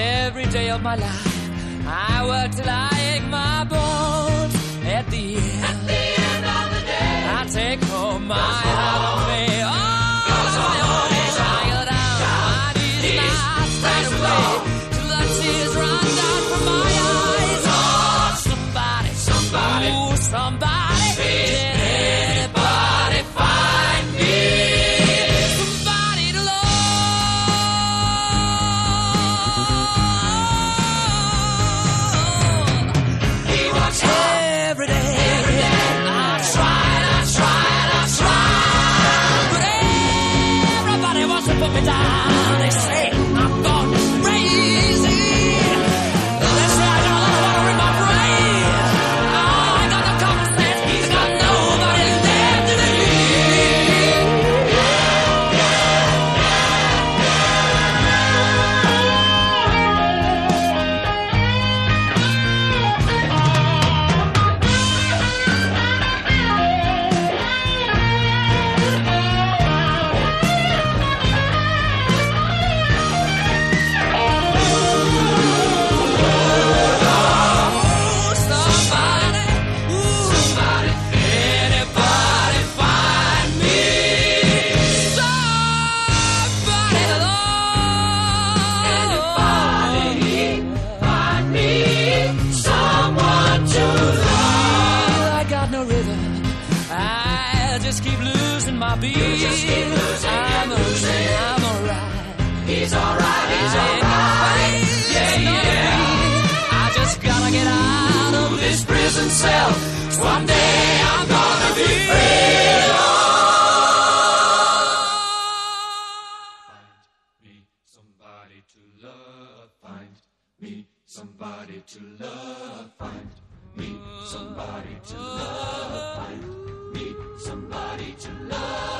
every day of my life. I work till I ache my bones. At the end, At the end of the day, I take home my heart of me. Oh, my own. I go down my knees and I straight away till the tears run down from my eyes. Oh, somebody, Somebody. ooh, somebody, cell. One day I'm gonna be free. me somebody to love. Find me somebody to love. Find me somebody to love. Find me somebody to love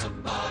somebody.